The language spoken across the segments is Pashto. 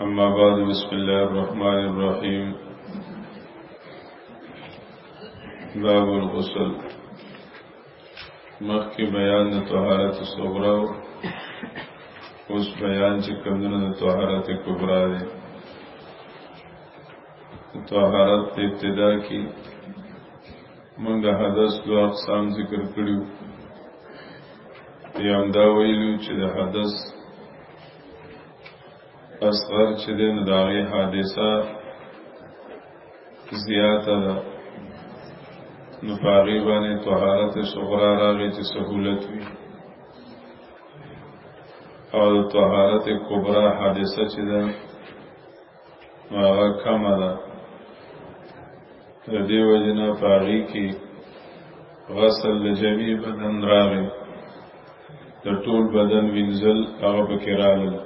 اما بعد بسم الله الرحمن الرحيم باب الغسل مخکې بیان د طهارت صغرا اوس بیان چې کمونه د طهارت کبرا دی طهارت ابتدا کې مونږ د حدث دوه اقسام ذکر کړیو یو دا ویلو چې د حدث اصغر چې د نداغي حادثه زیاته ده نو پاغي باندې طهارت صغرا راغی چې سهولت وي او طهارت کبرا حادثه چې ده هغه کمه ده د دې وجې نه په هغې کې غسل د جمعي بدن راغی د ټول بدن وینځل هغه پکې راغلل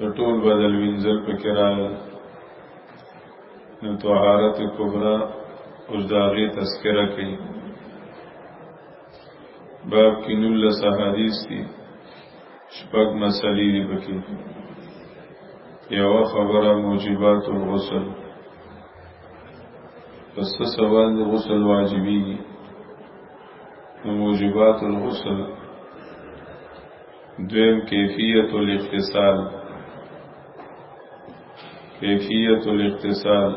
د ټول بدن وینځل پکې راغلل نو طهارت کبرا اوس د هغې تذکره کوي باب کې نولس حدیث دي شپږ مسلې دي پکې یو خبره موجبات الغسل پس سوال د غسل واجبي دي نو موجبات الغسل دویم کیفیت الاغتسال کیفیت الاغتسال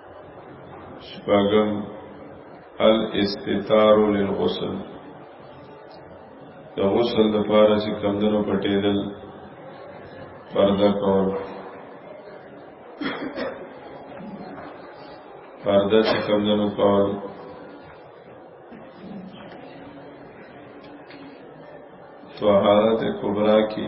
شپږم الاستتار للغسل د غسل د پاره چې کمدنو پټېدل پرده کول پرده چې کمدنو کول طهارت کبرا کی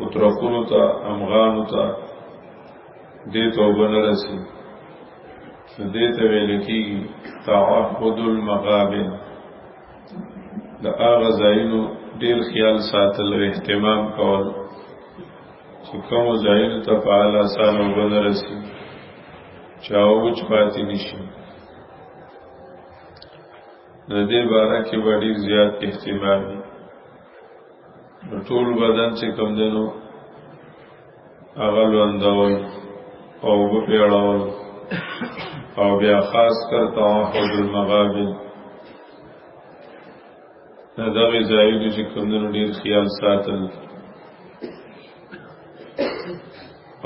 اترکونو ته امغانو ته دې توبه نه رسی دې ته ویل کېږي تعهد المغابن د هغه ځایونو ډېر خیال ساتل او اهتمام کول چې کوم ځایونو ته په اعلی اسانه اوبه نه رسی چې اوج پاتې نشي د دې باره کې به ډېر زیات اهتمام وي نو ټول بدن چې کم دینو هغه لوندول او وبو پیړول او بیا خاص کر توحد المغابن دا دغه ځای کې چې کم دینو ډیر خیال ساتل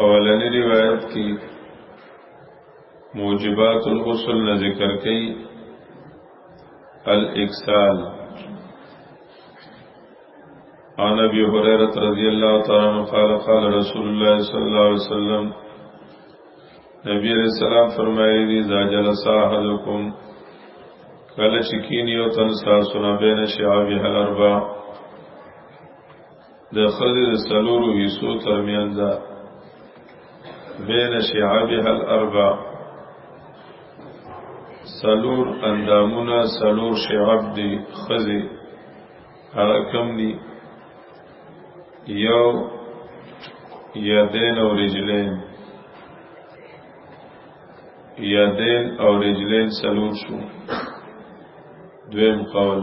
اولنی روایت کې موجبات الغسل نه ذکر کړي الاکسال عن ابي هريره رضي الله تعالى عنه قال قال رسول الله صلى الله عليه وسلم نبی علیہ السلام فرمایلی دی اذا جلس احدکم کله چې کینی او تن تاسو نه بین شعابی هل اربع د خزې د سلورو حصو ترمنځ بین شعابها الاربع سلور اندامونه سلور شعاب دی خزې هغه کم دي یو یدین او رجلین یدین او رجلین سلور شو دویم قول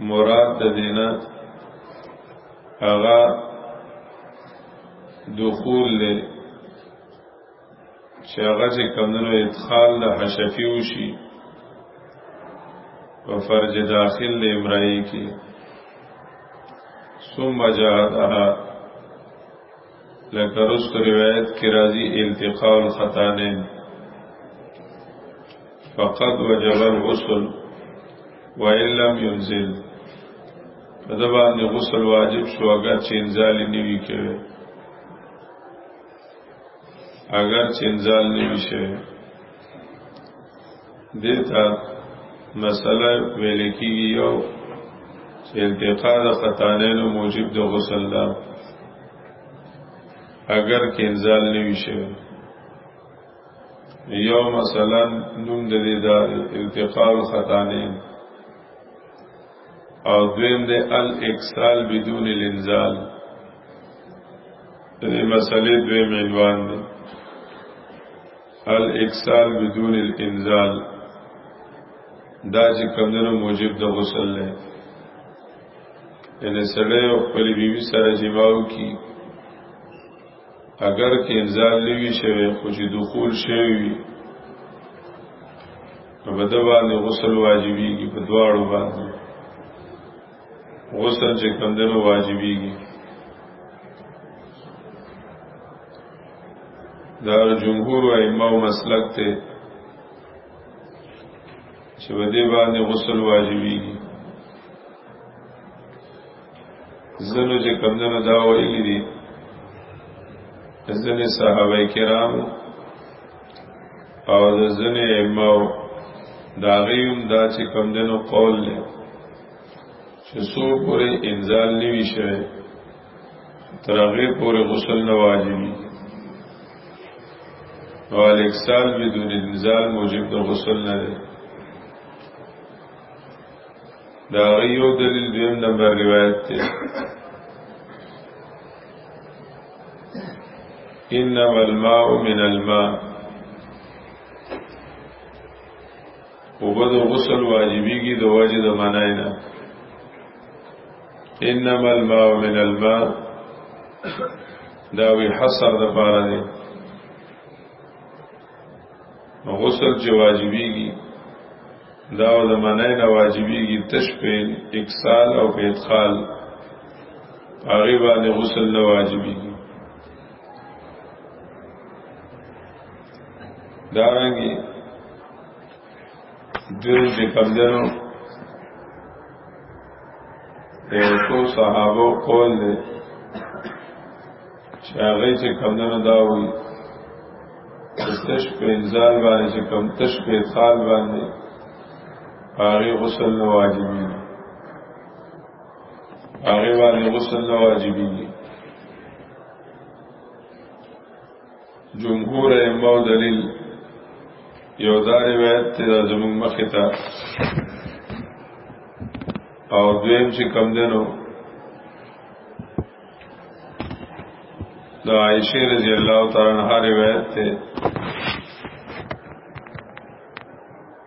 مراد د دینا هغه دخول له چې هغه چې کمونو ادخال د حشفی وشي په فرج داخل د امرای کې ثم جاءتها لکه رست روایت کی راضی التقاء الخطانین فقط وجب الغسل وإن لم ينزل په د باندې غسل واجب شو اگر چې انزال نه وی کړي اگر چې انزال نه وی شوی دیتا مسله ویل کیږي یو چې انتقاد خطانینو موجب د غسل ده اگر کنزال نوی شي یو مثلا نوم د دې د التقاء خطانین او دویم د الاکسال بدون الانزال دې مسلې دویم عنوان دی الاکسال بدون الانزال دا چې کمدنو موجب د غسل لے یعنی سڑے او خپل بیوی سره جماو کی اگر که انزال لوی شوی خو چې دخول شوی په بده باندې غسل واجبېږي په دواړو باندې غسل چې کمدنو واجبېږي دا جمهور او ائمه او مسلک ته چې په دې باندې غسل واجبېږي زنو چې کمدنو دا ویلي دي ځنې صحابه کرام او د ځنې ائمه دا غيوم دا چې کمدنو قول له چې څو پورې انزال نیوي شوی تر هغه پورې غسل نه واجبي او الاکسال بدون انزال موجب د غسل نه دی دا یو دلیل دیم نمبر روایت دی انما الماء من الماء وبد غسل واجبيږي د واجب د معنی نه انما الماء من الماء دا وی حصر د پاره دی غسل چې واجبيږي دا د معنی نه واجبيږي تشبیل اکسال او ادخال هغه باندې غسل نه واجبيږي دارنګي دوی چې کمدنو ایوشو صحابو قول دی چې هغه چې کمدنو دا وی تش په انزال باندې چې کم تش په ادخال باندې هغه غسل نه واجبي هغه باندې غسل نه واجبي جمهور ائمه دلیل یو دا روایت ته زموږ مخه تا او دویم چې کم دینو دا عائشه رضی الله تعالی عنها روایت ته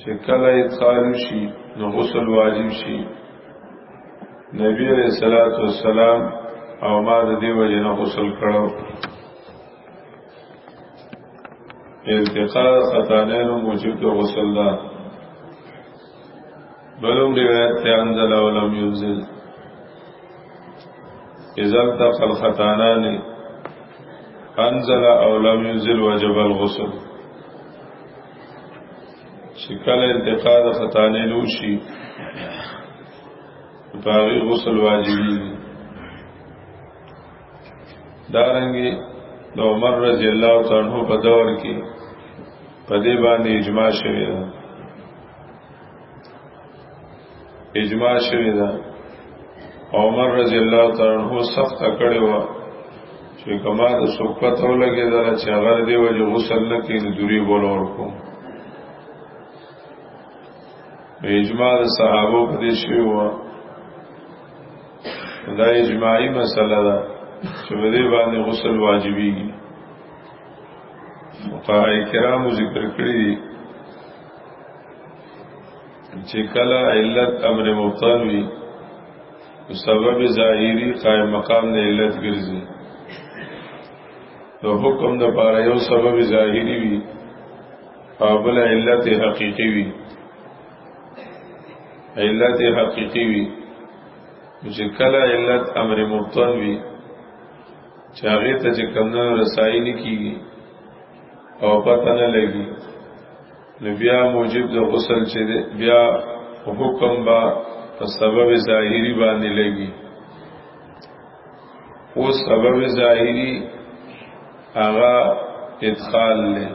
چې کله یې څالو شي نو غسل واجب شي نبی علیہ الصلوۃ والسلام او ما د دې وجه نه غسل کړو ارتقاء خطانین موجب د غسل دا بلوم روایت ته انزل او لم ينزل اذا التقى الخطانان انزل او لم ينزل وجب الغسل چې کله انتقاء د ختانې لوشي باغی غسل واجبی دارنګي د عمر رضی الله تعالی عنہ په دور کې په دې باندې اجماع شوی دی اجماع شوی دا عمر رضی الله تعالی عنہ سخت کړي و چې کما د سوکت ولګي دا چې هغه دی وجه غسل نه کوي نو دوری بول ورکو اجماع د صحابه په دې شوی و دا اجماعي مسله ده چې په دې باندې غسل واجبي دي فقهای کرامو ذکر کړی دي چې کله علت امر مبطل وي سبب ظاهری قائم مقام د علت ګرځي نو حکم د پاره یو سبب ظاهری وي او بل علت حقیقی وي علت حقیقی وي چې کله علت امر مبطل وي چې هغه ته چې کمنه رسایلی کیږي او پته نه لګي نو بیا موجب د غسل چې بیا حکم با په سبب ظاهری باندې لګي او سبب ظاهری هغه ادخال له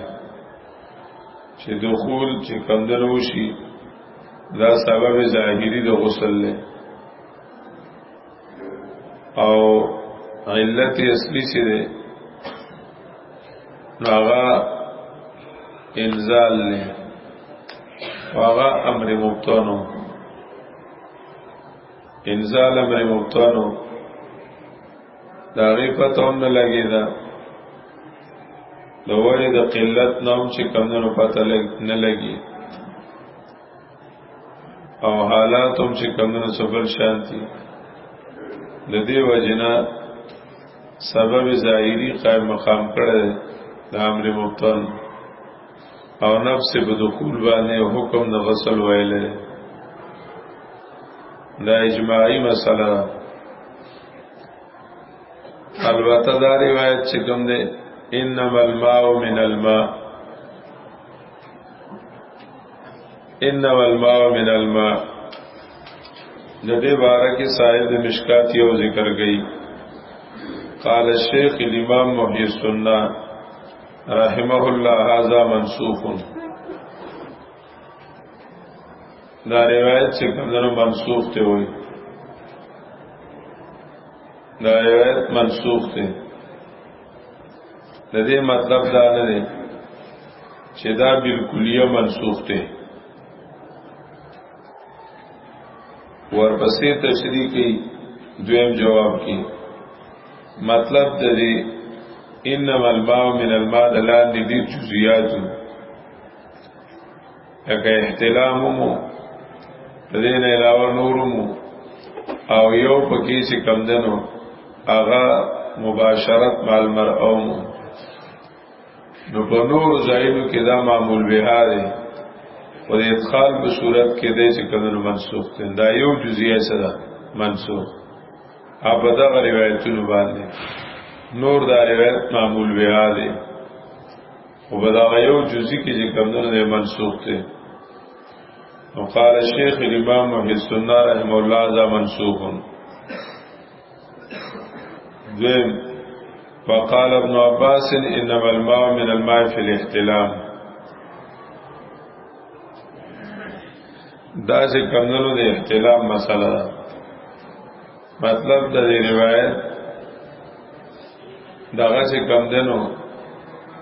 چې دخول چې کمدنو شي دا سبب ظاهری د غسل له او علت اصلي څه دی هغه انزال نه هغه امر مبتنو انزال امر مبتنو دا غي پته هم نه لګی دا د وړې د قلت نوم چې کمونو پته نه لګي او حالات هم چې کمونه سبل شانتی د دې وجنا سبب ظاهری قائم مقام کړه د امر مبتل او نفس په دخول باندې حکم د غسل ویلې دا اجماعی مسله البته دا روایت چې کوم ده انما الماء من الماء انما الماء من الماء د دې باره کې صاحب د مشکات یو ذکر گئی قال الشيخ الامام محي السنه رحمه الله هذا منسوخ دا روایت چې کومو منسوخ ته وایي دا روایت منسوخ ته د دې مطلب دا نه دی چې دا بالکلیه منسوخ دی ورپسې تشریح کوي دویم جواب کې مطلب د دې انما الماء من الماء لاندې دي جزئیات لکه احتلام مو دین علاوه نور مو او یو پکې چې کم دنو هغه مباشرت مال مرأو مو نو په نور ځایونو کې دا معمول بها دی او د ادخال په صورت کې دی چې کله منسوخ دی دا یو جزئیه سره منسوخ اپ دا روایتونه باندې نور دا روایت معمول بها دی خو به دا یو جزئی کې چې کمونه نه منسوخ دی نو قال شیخ امام محی السنه رحم الله ذا منسوخ دویم فقال ابن عباس انما الماء من الماء في الاحتلام دا چې کمونه نه احتلام مسله ده مطلب د دې روایت دغه چې کم دنو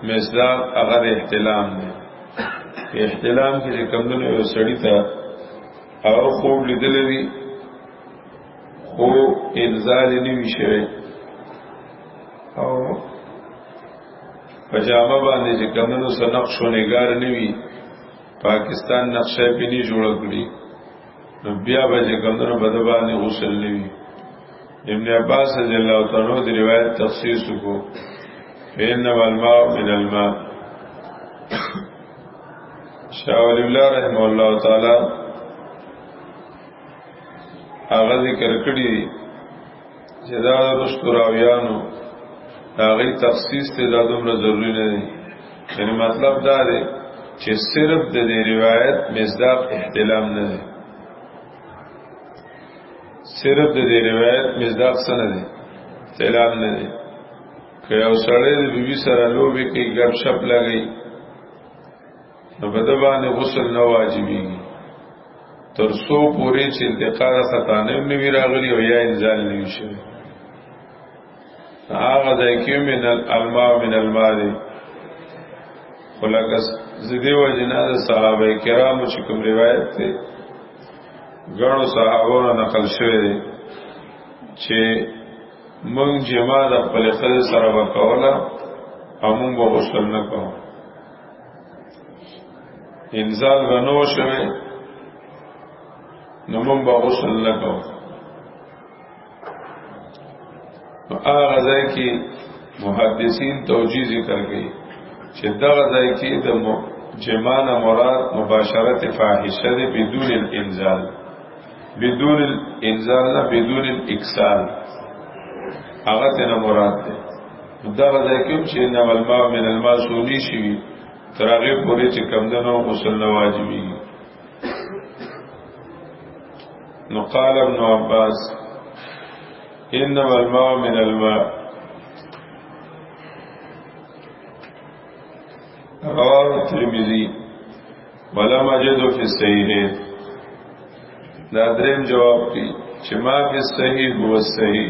مصداق هغه احتلام دی احتلام کې چې کم دنو یو سړی ته او خوب لیدل وی خو انزال نه وی شوی او پجامه باندې چې کم دنو سنقش و نگار نه وی پاکستان نقشه پی نی جوړ کړی نو بیا به چې کمدنو بده باندې غسل نوي ابن عباس رضی الله تعالی د روایت تخصیص کو فین والماء من الماء شاہ ولی اللہ رحمہ اللہ تعالی هغه ذکر کړی چې دا رستو راویانو دا غي تخصیص ته دا دومره ضروری نه دی یعنی مطلب دا دی چې صرف د دې روایت مصداق احتلام نه دی صرف د دې روایت مصداق سره دی احتلام نه دی که یو سړی د بیبي سره لوبي کوي ګپ شپ لګي نو په دې باندې غسل نه واجبي تر سو پورې چې انتقال خطا نه وی راغلی او یا انزال نه وی شوی هغه ځای کې من الماء من الماء دی خلاص زدی و جناز صحابه کرامو چې کوم روایت دی غنو صحابو نقل شوی دی چې مونږ جما د خپل خل سره وکولا او مونږ غسل نه کوو انزال غنو شوه نو مونږ به غسل نه کوو نو هغه ځای کې محدثین توجیه ذکر کوي چې دا ځای کې د جمان مراد مباشرت فاحشه ده بدون الانزال بدون الانزال نه بدون الاکسال هغه ته مراد ده دا غځای کوم چې نه الماء من الماء سونی شي تر هغه پورې چې کمندونو غسل نه واجبي نو قال ابن عباس انما الماء من الماء رواه الترمذي ولم اجد في الصحيحين دا دریم جواب دی چې ما په صحیح هو صحیح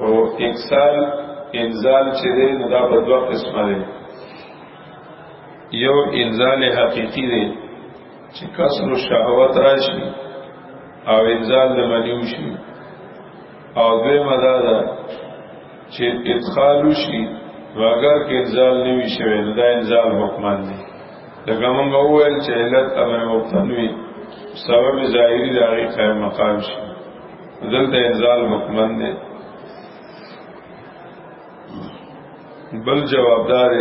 او اکسال انزال چې دی نو دا په دوه قسمه دی یو انزال حقیقی دی چې کسر شهوت راشي او انزال د منیو شي او دوی مدا ده چې ادخال شي واګر کې انزال نه وي شوی نو دا انزال حکمان دی لکه موږ وویل چې علت امر مبتنوي سبب ظاهری د هغې قائم مقام شي دلته انزال مکمن دی بل جوابدار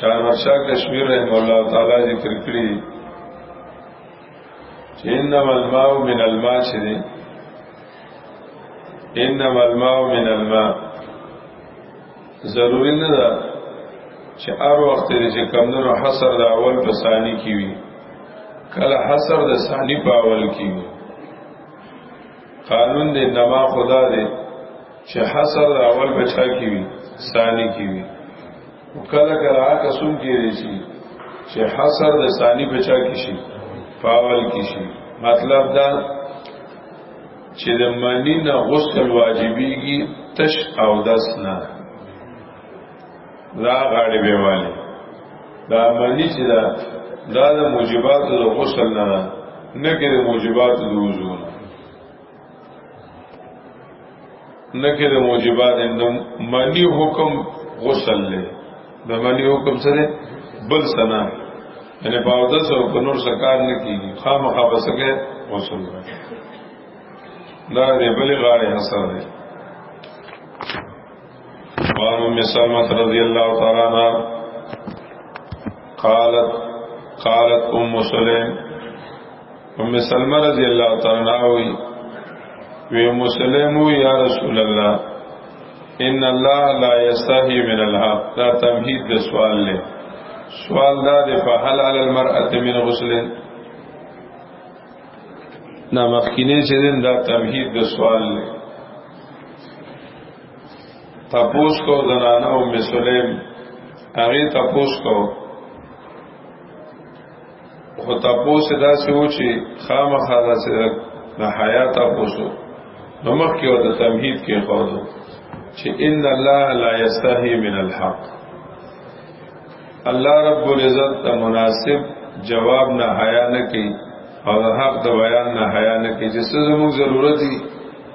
شاه مرشاه کشمیر رحم الله تعالی ذکر کړی چې انما الماء من الماء چې دی انما الماء من الماء ضروری نه ده چې هر وخت دې چې کمونو حصر د اول په ثاني کې وي کله حصر د ثاني په اول کې وي قانون دې نما خدا دې چې حصر اول بچا کی وی ثانی کی وی کله کله هغه سن کې دی شي چې حصر د ثانی بچا کی شي پاول کی شي مطلب دا چې د منی نه غسل واجبېږي تش او دس نه دا غاړې به والی دا منی چې دا دا د موجبات د غسل نه نه نه کې د موجبات د وضو نه کې د موجبات د منی حکم غسل له د منی حکم سره بل سنا یعنی باوده سره په نور سکار نه کیږي خامخا بسکه غسل دا دې بلې غاړې حسره وعن ام سلمة رضي الله تعالى عنها قالت قالت ام سلم ام سلمة رضي الله تعالى عنها وی وی ام سلم یا رسول الله ان الله لا يستحي من الحق دا تمهید د سوال له سوال دا دی په هل علی المرأه من غسل نا مخکینه چې دا تمهید د سوال له تپوس کو زنانه او مسلم هغه تپوس کو خو تپوس دا سوي چې خامخا دا سره د حیا تپوسو نو مخکې او د تمهید کې خو چې ان الله لا یستحی من الحق الله رب العزت ته مناسب جواب نه حیا نه کوي او د حق د بیان نه حیا نه کوي چې څه زموږ ضرورت دي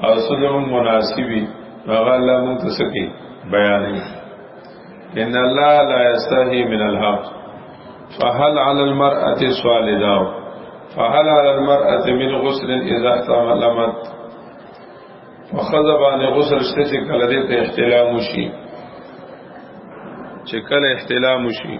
او څه زموږ مناسبي هغه الله موږ ته سکی بیانې ان الله لا یستحی من الحق فهل علی المرأه صالدا فهل علی المرأه من غسل اذا احتملت فخذا باندې غسل شته چې کله دې ته احتلام وشي چې کله احتلام وشي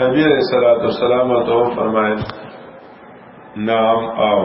نبی علیہ الصلوۃ والسلام تو فرمائے نام آؤ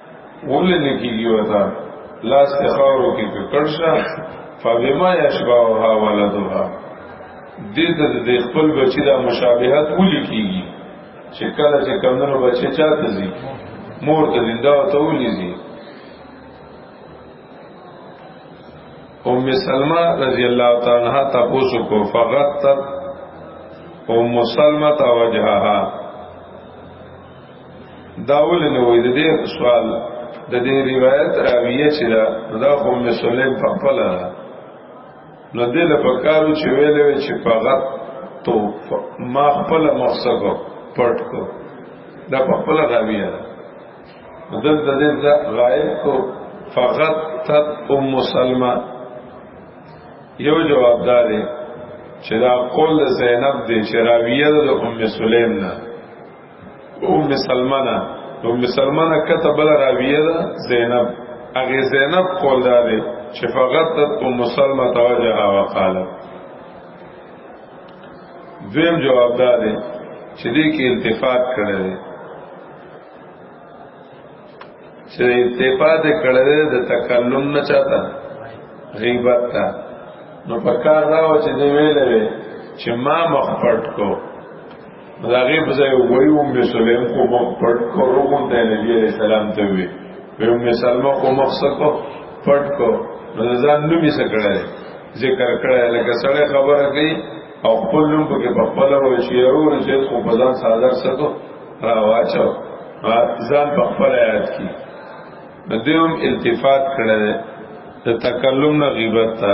ولې نه کیږي وتا لاس ته خاورو کې کړشه فبما یشبهها ولدها دې ته د خپل بچی دا مشابهت ولې کیږي چې کله چې کمنو بچی چاته زی مور ته زنده او تولې زی ام سلمہ رضی اللہ تعالی عنہ تاسو کو فغتت ام سلمہ وجهها داول نه وې د دې سوال د دې روایت راویه چې دا دا خو مې سلیم په خپل نو دې له پکارو چې ویلې چې فقط تو ما خپل مخصب پټ کو دا په خپل راویه ده د دې غایب کو فقط تت ام سلمہ یو جواب دار چې دا قول زینب دی چې راویه د ام سلیم نه ام سلمانه ام سلمانه کته بل راویه ده زینب اغه زینب قول ده چې فقط ام سلمہ توجه وقاله دویم جواب ده چې دې کې التفات کړل چې التفات کړل د تکلم نه چاته غیبت تا نو پکار دا و چې دې ویلې چې ما مخ پټ کو داغه په ځای وایو ام سلیم کو مخ پټ کړو مون ته نبی علیہ السلام ته وی ام سلمہ کو مخ سکو پټ کو نو ځان نو می سکړای ذکر کړای لکه سړی خبره کوي او خپل نوم پکې په خپل او شیرو رسید کو په ځان صادر سکو را واچو ځان په خپل آیات کی دویم التفات کړی د تکلم نه غیبت ته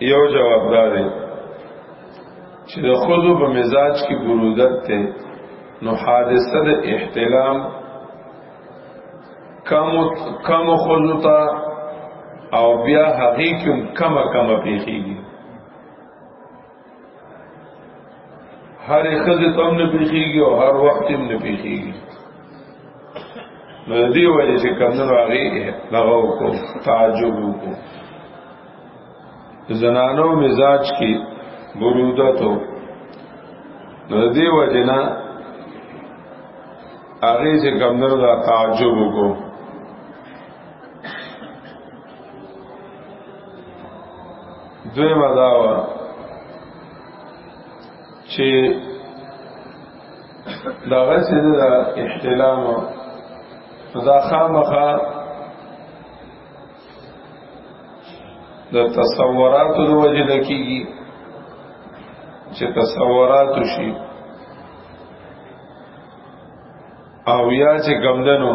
یو جواب داري چې د خودو په مزاج کې برودت ته نو حادثه د احتلام کم کم خودو ته او بیا هغه کوم کم کم پیخیږي هر خزه تم نه پیخیږي او هر وخت هم نه پیخیږي نو دی وجه چې کمنو راغی لغو کو تعجب کو زنانو مزاج کی برودت ہو نو دی وجه نه هغه چې کمنو دا تعجب کو دوی مداوا چې دا غسه د احتلام دا خامخه د تصورات د وجه د کیږي چې تصورات شي او یا چې ګمدنو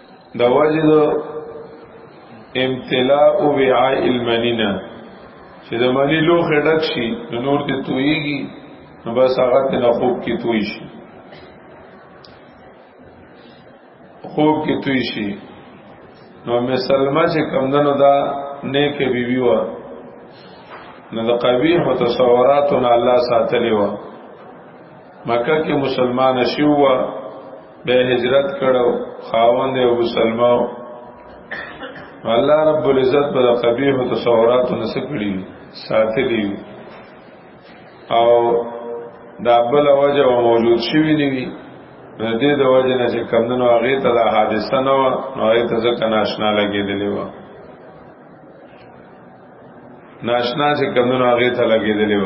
د وجد امتلاء وعاء المنینا چې د منی لوخ ډک شي نو نور ته تویږي نو بس هغه ته نه خوب کې توی شي خوب کې توی شي نو مسلمه چې کمندنو دا نیکه بیبي و نو د قبیح او تصوراتو نه الله ساتلی و مکه کې مسلمان شو به هجرت کړو خاوند او مسلمان الله رب العزت پر قبیح تصورات نسکړي ساتلی او دا بل وجه موجود شوی نیوی د دې د وجه نه چې کمندونو هغه ته دا حادثه نه و نو هغه ته ځکه ناشنا لګېدلې و ناشنا چې کمندونو هغه ته لګېدلې و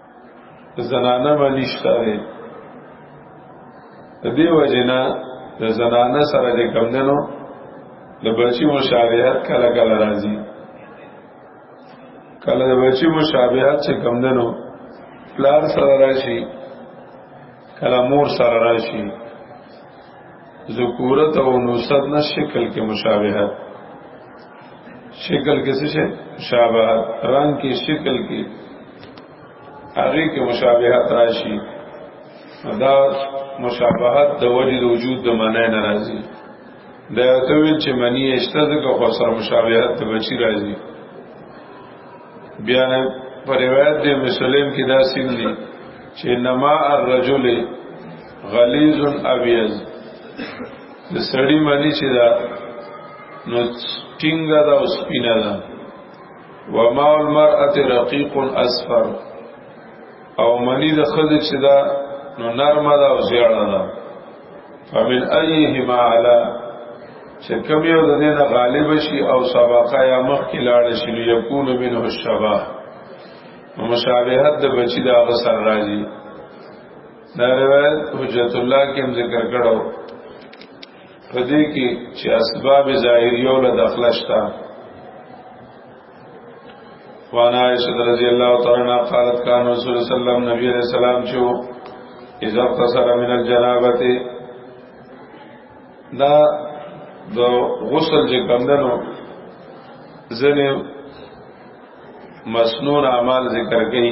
زنانه به نشته دی د دې وجنه د زنانه سره د کمندنو د بچی مشابهت کله کله راځي کله د بچی مشابهت چې کمندنو پلار سره راشي کله مور سره راشي ذکورت او نوست نه شکل کې مشابهت شکل کې څه مشابهت رنگ کې شکل کې هغه کې مشابهت راشي دا مشابهت د وجه د وجود د معنی نه راځي دا ته ویل چې معنی اشته د کو سره مشابهت د بچی راځي بیا نه پر روایت د مسلم کې دا سیم دي چې نما الرجل غلیظ ابیض د سړی معنی چې دا نو ټینګه دا اوس پینا ده وما المرأه رقیق اصفر او منی د خد چې دا نو نرمه ده او زیړه ده فمن ایهما علی چې کوم یو د دینه غالب شي او سبقه یا مخ کې لاړ شي نو یکون منه الشبه مشابهت د بچی دا غسر راځي دا روایت حجت الله کې هم ذکر کړو په دې کې چې اسباب ظاهریو له داخله شته وانا عائشہ رضی الله تعالی عنها قالت کان رسول الله صلی الله علیه وسلم نبی علیہ السلام چې اذا اغتسل من الجنابه دا د غسل چې کمندنو ځنه مسنون اعمال ذکر کړي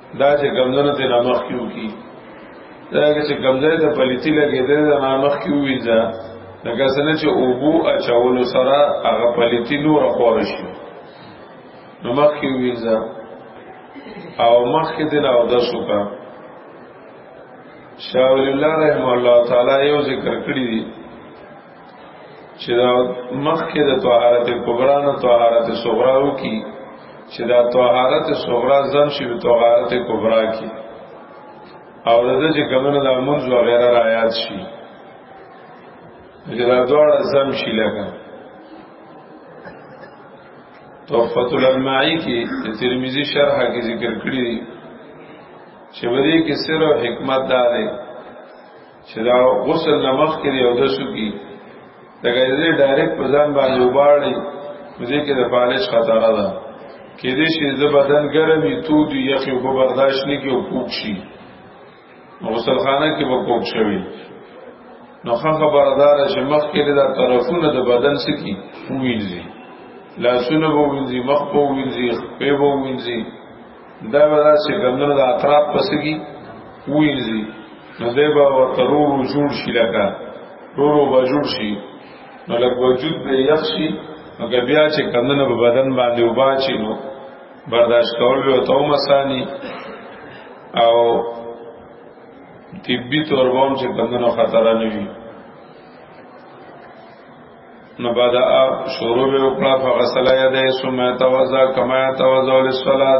دا چې ګمزنه ته نامخ کیو کی دا چې ګمزنه ته پلیتی لګې ده دا نامخ کیو ویځه لکه څنګه چې اوبو اچولو سره هغه پلیتی نور خور شي نو مخ کیو ویځه او مخ کې دل او د شوکا شاول الله رحم الله تعالی یو ذکر کړی دی چې دا مخکې د طهارت کبرا نه طهارت صغرا وکي چې دا طهارت صغرا ځم شي په طهارت کبرا کې او د دې چې کومه د منځ و غیره رايات شي چې دا دواړه ځم شي لګا تحفۃ المعی کې ترمذی شرح کې ذکر کړی چې ودې کې سر او حکمت دا دی چې دا غسل نمخ کې یو د سکی دا ګرځي ډایرکټ په ځان باندې وباړي مزه کې د پالش خطر ده کې دې شي د بدن ګرمي تو دی یخي په برداشت نه کې او کوک شي غسل خانه کې به کوک شوی نو خبردار چې مخ کې دا طرفونه د بدن سکی وینځي لاسونه وو وینځي مخ وو وینځي په وو وینځي دا ودا چې ګمنه د اطراف پسګي وینځي نو دی به ورته رورو جوړ شي لکه رورو به جوړ شي نو لکه وجود به یخ شي نو که بیا چې کندنه په بدن باندې وبا چی نو برداشت کول به تو مسانی او طبی طور باندې چې کندنه خطر نه وي نو بعد شروع به وکړه فغسل یده ثم توضا کما توضا للصلاه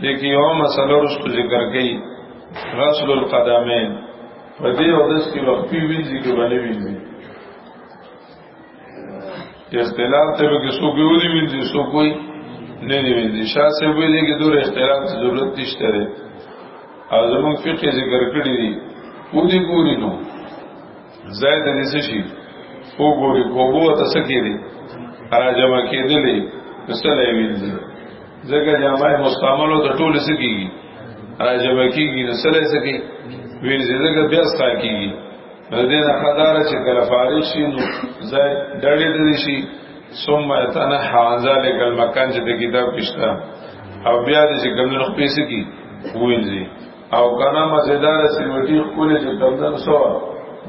لیکي یو مسله رسو ذکر کړي غسل القدمین په دې او داس کې وقفي وینځي کې باندې وینځي اختلاف ته به څو کې ودی وینځي څو کوئی نه دی وینځي شاه سه به دې کې دور اختلاف ضرورت نشته لري او زموږ فقه ذکر کړی دی ودی ګوري نو زید نسی شي وګوري کوبو ته سکیری راجم کېدلې مثلا ویل دي ځکه جامع مستعملو ته ټول سکیږي راجم کېږي نو سره سکی ویل دي ځکه بیا ستا کېږي دې نه خدار چې کله فارغ شي نو زید ډړې دې شي ثم اتنا حوانزا لکل مکان چې د کتاب کشتا او بیا دې چې ګمنو خپې سکی ویل دي او کنا مزیدار سیوټی خپل چې کمدن سو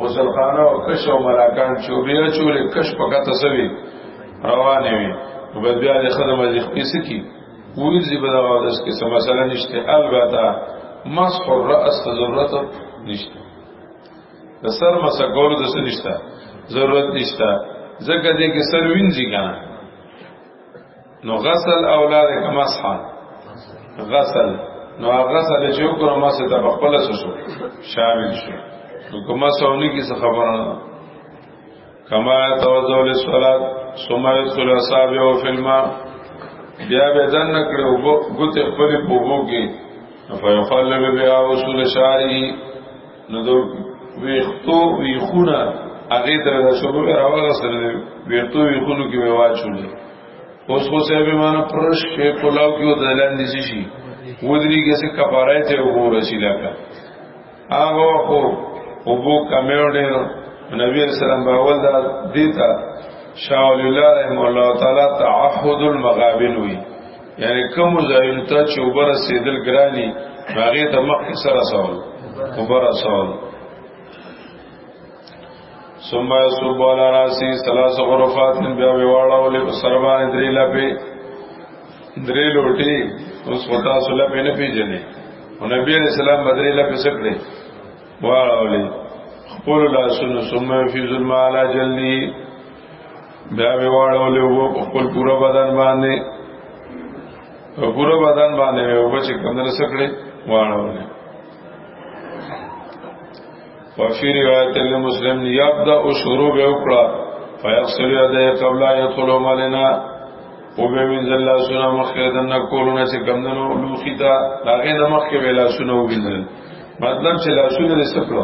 مسلخانه او کش او مراکان چوبیا چولې کش پکا تسوي روانه وي نو بیا د خدای مزي خپې سکی ویل زی بدا غاودس کې سم مسله نشته البته مسح الراس ضرورت نشته د سر مسح کول د څه نشته ضرورت نشته ځکه دې کې سر وینځي کنه نو غسل اولاد کمسحا غسل نو غسل چې وکړو ما سه د خپل سره شو شامل شو نو کومه سونی کی څه خبره نه کما توزو للصلاه ثم يدخل اصابعه في الماء بیا به دن کړو ګوت خپل په وګو کې فیخلل بیا وصول شاری نو دو ویختو ویخونه هغه تر رسولو راوغه سره ویختو ویخونو کې واچولې اوس خو سه به مان پرش کې کولاو کې ودلان دي شي ودري کې څه کفاره ته وګوره شي لکه هغه خو وبو کمیو ډېر نبی اسلام باول دا دیتا شاول الله رحم الله تعالی تعهد المغابن وی یعنی کوم ځایونو ته چې اوبه رسېدل ګراني هغه ته مخکې سره سوال اوبه رسول ثم يصب على راسي ثلاث غرفات بیا ویواړه ولې په سر باندې درې لپې درې لوټي اوس وتا سره په نه پیژنې او نبی عليه السلام بدرې لپې سکړي واړه ولې خپل لاسونو ثم في ظلم على جلدي بیا مې واړولې وو په خپل پوره بدن باندې په پوره بدن باندې مې وو چې کمنه سکړې واړولې وفي روایت لمسلم یبدا شروع به وکړه فیغسل یده قبل یدخل مالنا او به من الله سنا مخکې دنه کولونه چې کمنه لوخي تا داغه نمخ کې ویلا سنا وګینل مطلب چې لاسونه لسکړو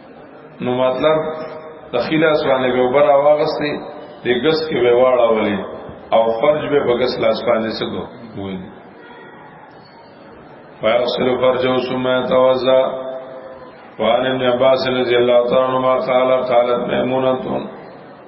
نو مطلب د خلاص باندې به وبر واغستې د ګس کې به واړه ولې او فرج به بغس لاس باندې سګو وې ويغسل فرجه ثم يتوضا وعن ابن عباس رضي الله تعالى عنهما قال قالت ميمونه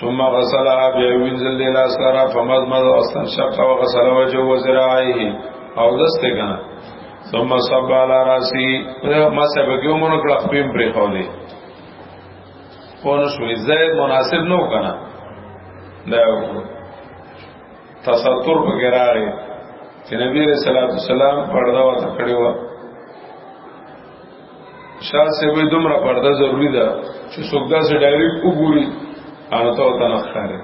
ثم غسلها بیا وینځل دی لاس لرا فمضمض واستنشق وغسل وجهه وذراعيه او دسته کنه ثم صب على راسي ما سبب یو مونږ کړه خپل پرې خولې پونه شوې زید مناسب نو کنه دا تستر وغیرہ لري چې نبی رسول الله صلی الله علیه وسلم پرده وته کړی و شاه صاحب دومره پرده ضروری ده چې څوک دا سه ډایرکټ وګوري هغه ته وته نه ښکاري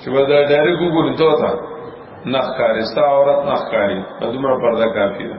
چې ودا ډایرکټ وګوري ته وته نه ښکاري ستا عورت نه ښکاري دومره پرده کافی ده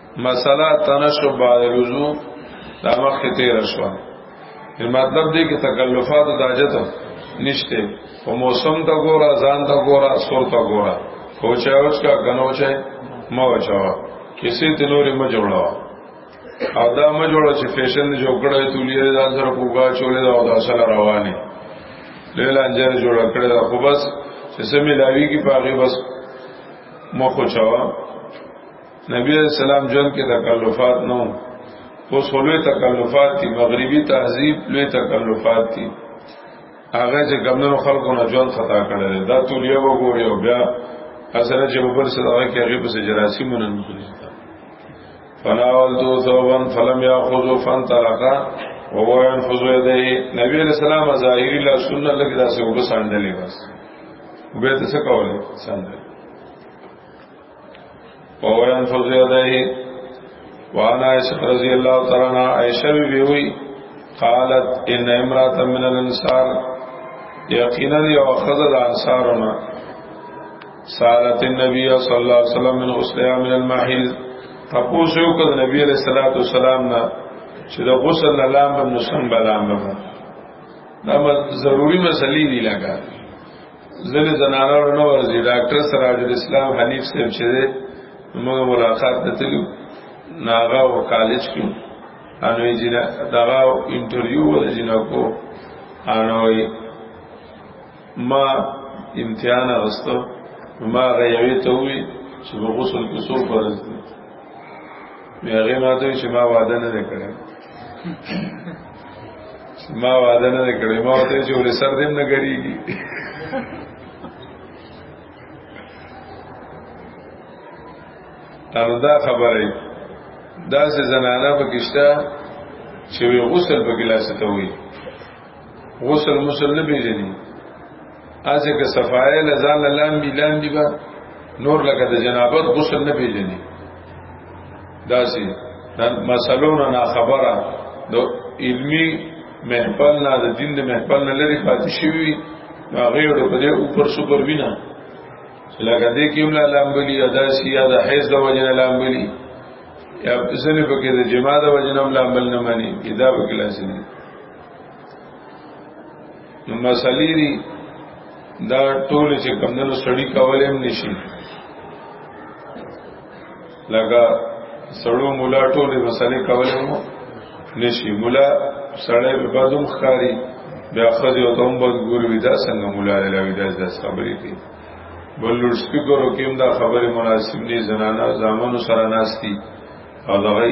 مسله تنشب بعد الوضو دا مخ تیر شو مطلب دی کې تکلفات د حاجت نشته او موسم ته ګوره ځان ته ګوره سور ته ګوره کوچا اوچ کا غنو چا ما وچاوا کسی تنورې ما جوړاوا او دا ما جوړا چې فیشن نه جوړ کړی تولیه دا سره کوګا چولې دا او دا سره رواني لیل انجر جوړ کړی دا خو بس چې سمې لاوی کی پاغه بس مخ وچاوا نبی علیہ السلام جون کې تکلفات نو خو سولوی تکلفات دي مغربي تهذیب لوی تکلفات دي هغه چې ګمنو خلکو نه جون خطا کړل دا ټول یو وګوري او بیا اصل چې په بل سره هغه کې هغه په جراسی مونږ نه کړی فناول دو ثوبن فلم یاخذ فانطلقا وهو ينفذ يديه نبی علیہ السلام ظاهری لا سنت لګی دا څه وګساندلې بس وبې ته څه کولې ساندلې او ویان فضیه دی وانا عائشہ رضی اللہ تعالی عنہ عائشہ بی بی ہوئی قالت ان امرات من الانصار یقینا یو خزر انصارنا سالت النبی صلی اللہ علیہ وسلم من غسلها من المحیل تپوسو کد نبی علیہ الصلوۃ والسلام نا چې د غسل نه لام بم نسم بلام بم دا ضروری مسلې دی لګا زنه زنانه نه ورځي ډاکټر سراج الاسلام حنیف صاحب چې موږ ملاقات نتلو ناغه او کالج کې انو جنا دغه انټرویو ول جنا کو انو ما امتحان غستو ما غیوی ته وی چې غسل کې څو فرض دي مې هغه ماته چې ما وعده نه کړم ما وعده نه کړې ما ته چې ولې سر دې نه ګریږي انو دا خبره دا سه زنانه پکشتا چې غسل په ګلاس ته وي غسل مسلم به دي اځه که صفایه لزال لاندې لاندې با نور لکه د جنابت غسل نه پیژني داسي نن مسلونه نه خبره د علمی محفل نه د دین د محفل نه لري پاتې شوی هغه ور په دې اوپر سپر وینا لکه دې کې مولا لامبلی ادا سی یا د حیز د وجنه لامبلی یا پسنه پکې د جما د وجنه لامبل نه مانی ادا وکړه سینه نو مسلې دي دا ټول چې کمندونو سړی کولای هم نشي لکه سړو مولا ټول مسلې کولای مو نشي مولا سړی په بدوم خاري بیا خځه او تم بد ګورو ودا څنګه مولا له ودا د صبرې دي بل لوډ سپیکر او کیم دا خبره مناسب نه زنانه زامنو سره ناشتي او دغه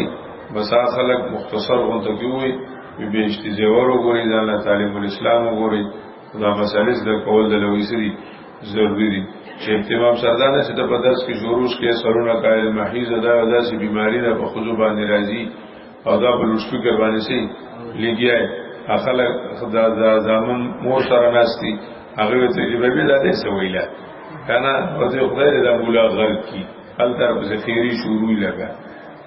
بس خلک مختصر غونته کوي به به اشتزور وګوري دا نه طالب الاسلام وګوري دا مسالې د کول د لوي سری ضروری دي چې اهتمام سردار چې د پدرس کې شروع کې سرونه قائل محیز دا داسې بیماری نه په خود باندې راځي او دا په لوشتو کې باندې سي لګیای اخلک خدا دا زامن مور سره ناشتي هغه تجربه به دا دې سویلا کنه او ته خدای دې دا مولا غرق کی خل تر بزخیری شروع لگا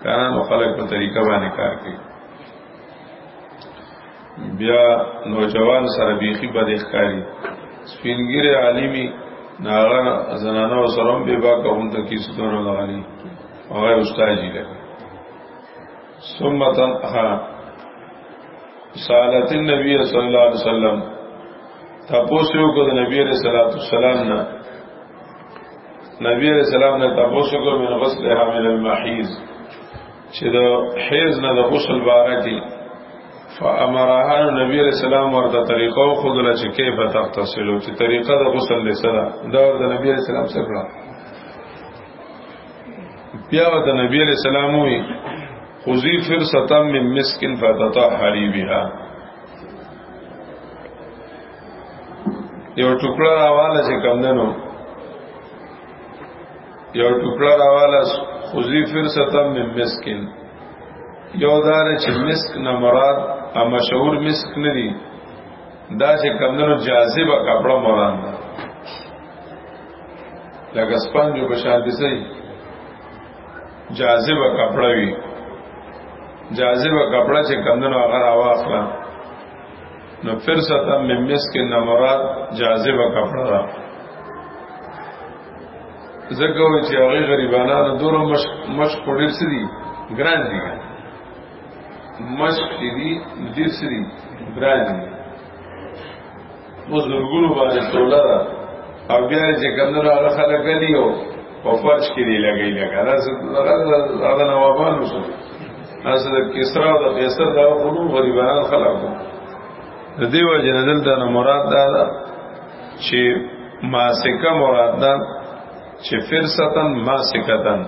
کانا نو خلق په طریقه باندې کار کوي بیا نوجوان سره بیخي بد ښکاری سپینګری عالمی ناغه زنانه او سرم به با کوم ته کی ستونه لغلی او استاد جی لګا ثم تنها سالت النبي صلی الله علیه وسلم تاسو کو د نبی رسول الله صلی الله علیه وسلم نبی علیہ السلام نے تپوسو کو من غسل حامل المحیز چې د حیز نه د غسل باره کې فامرها نبی علیہ السلام ورته طریقو خود له چې کیف تغتسل چې طریقه د غسل لسره دا د نبی علیہ السلام سره کړه بیا د نبی علیہ السلام وی خذی فرصتا من مسکن فتطهری بها یو ټوکړه راواله چې کم دنو یو ټوکړه راواله خوزی فرصتا من مسکن یو دار چې مسک نه مراد ا مشهور مسک نه دی دا چې کم دنو جاذبه کپڑا مراد ده لکه سپنج په شان دي سي جاذبه کپڑا وی جاذبه کپڑا چې کم دنو هغه راواخلم نو فرصتا من مسک نه مراد جاذبه کپڑا ده زګو چې هغه غریبانو دورو مش مش پډیر سری ګران دي مش دي دې سری ګران دي اوس ورګونو باندې تولا او بیا چې کمنو هغه خلک غلیو په فرش کې دی لګی لګا دا څه دا نوابانو سره تاسو د کسرا او د قیصر دا غلو غریبانان خلق وو د دې وجه نه دلته نو مراد دا ده چې ماسکه مراد ده چې فرصتن ماسکتن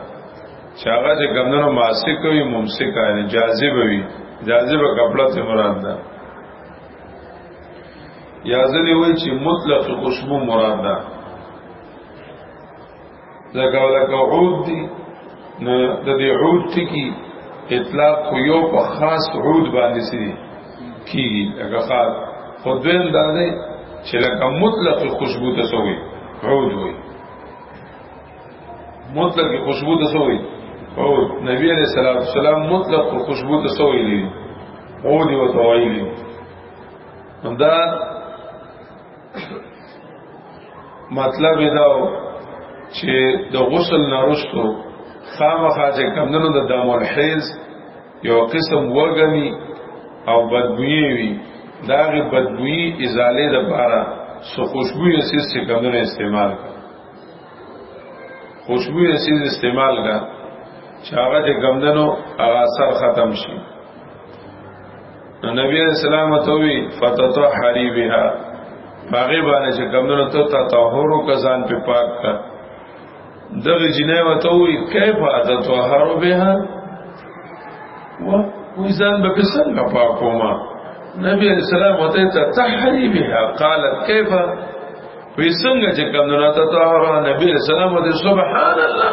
چې هغه چې ګمنو ماسک وي ممسک یعنی جاذب وي جاذب کپڑا ته مراد ده یا ځلې وایي چې مطلق خوشبو مراد ده لکه لکه عود دی نو د دې عود ټکی اطلاق خو یو په خاص عود باندې سړي کیږي لکه خاص خو دویم دا دی چې لکه مطلق خوشبو ته سوی عود وي مطلق خوشبو ته سوی عود نبی علیہ الصلوۃ والسلام مطلق خوشبو ته سوی دی عود وتویلی دا مطلب دا چې د غسل نارستو خامخا چې کمندونو د دم الحیز یو قسم وګنی او بدبوی وی داغه بدبوی ازاله د بارا سو خوشبوې سیس چې کمندونو استعمال کړ خوشبوې سیس استعمال کړ چې هغه د کمندونو هغه اثر ختم شي نو نبی علیہ السلام ته وی فتطهری بها هغه باندې چې کمونو ته تطهر او کزان په پاک کا دغه جنې وته وی کیف تطهر بها و وی ځان به څنګه پاکو ما نبی علیہ السلام ته تطهری بها قالت کیف وی څنګه چې کمونو ته تطهر نبی علیہ السلام ته سبحان الله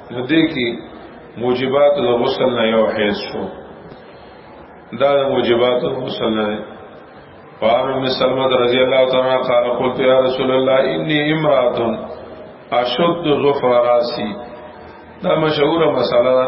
نو دې کې موجبات د غسل نه یو حیز شو دا د موجبات د غسل نه فار ام سلمہ رضی اللہ تعالی قال قلت یا رسول الله انی امرات اشد ظفر راسی دا مشهوره مسله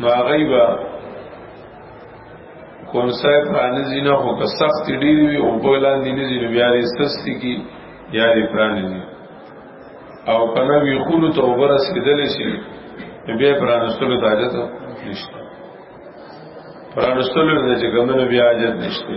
نو هغه به کون صاحب باندې زینه خو که سخت ډیر وي او په لاندې نه زینه بیا یې سستی کی یا یې پرانه دي او کنه وی خو ته وبر رسیدل شي بیا پرانه سره تاجت نشته پرانه سره د جګمنه بیا اجازه نشته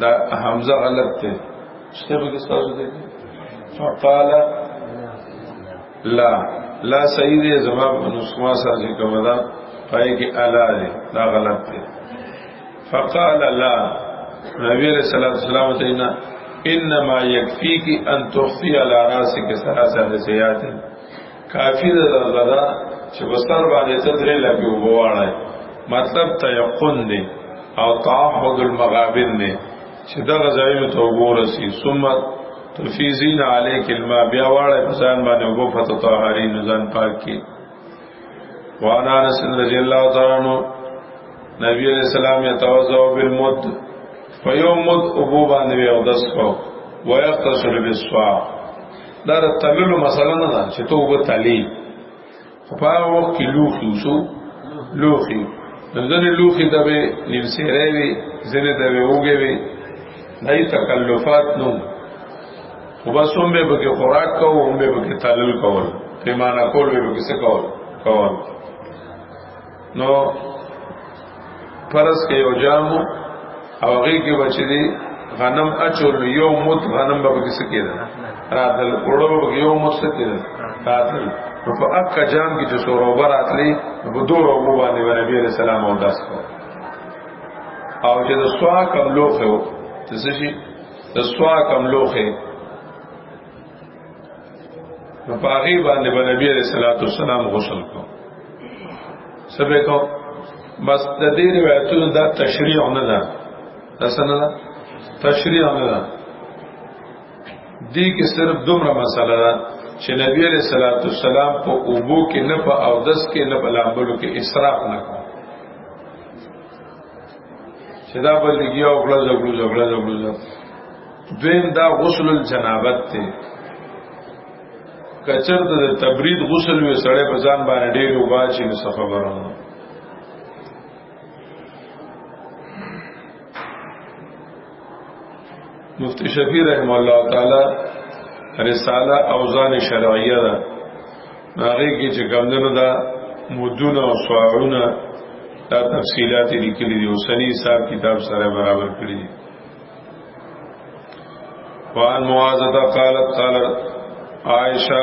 دا حمزه غلط ته شته به تاسو دې فقال لا لا صحیح دی زما په نسخه سره چې کومه ده پای کې الا دی دا غلط دی فقال لا نبی علیہ الصلوۃ والسلام ته نه انما یکفیک ان تخفی علی راسک ثلاثه سیات کافی ده الله دا چې بسر باندې تدری لګي وبواړای مطلب تيقن دی او تعهد المغابن دی چې دا غزایو ته وګورسي ثم تفیزین علیک الماء بیا واړه ځان باندې وګو فتو طاهرین ځان پاک کی وانا انس رضی الله تعالی عنہ نبی علیہ السلام یتوضا بالمد فیوم مد ابو باندې او دس کو ويغتسل بالصاع دا د تللو مسله نه ده چې ته وبه تلې خو په هغه وخت کې لوښي وسو لوښي نو ځینې لوښي ته به نیم سیری وي ځینې ته به اوږې وي دا یې تکلفات نو خو بس هم به پکې خوراک کوو هم به پکې تلل کول پیمانه کول به پکې څه کول کول نو پرس کې یو جامو او هغه کې بچی دی غنم اچول یو موت غنم به کې سکیدل راتل وړو به یو موت سکیدل راتل نو په اک جام کې چې سورو براتلی په دوه روغو باندې نبی عليه السلام او داس کو او چې د سوا کم لوخه و څه شي د سوا کم لوخه نو پاغي باندې به نبی عليه الصلاه والسلام غسل کو سبه کو بس د دې روایتونو دا تشریع نه ده اسنه ده تشریع نه ده دې کې صرف دومره مسله ده چې نبی عليه الصلاه والسلام په اوبو کې نه په اودس کې نه په لامبلو کې اسراف نه کو چې دا بل لګیا او کړه زګړو زګړه زګړو دویم دا غسل الجنابت ته کچر د تبرید غسل وی سړی په ځان باندې ډېر وبا چې نو صفه ورونه مفتی شفیع رحم الله تعالی رساله اوزان شرعیه ده هغه کې چې کمندونو دا مدونه او سوارونه دا تفصيلات لیکلي دي اوسنی حساب کتاب سره برابر کړی دي وان معاذ قالت قالت عائشه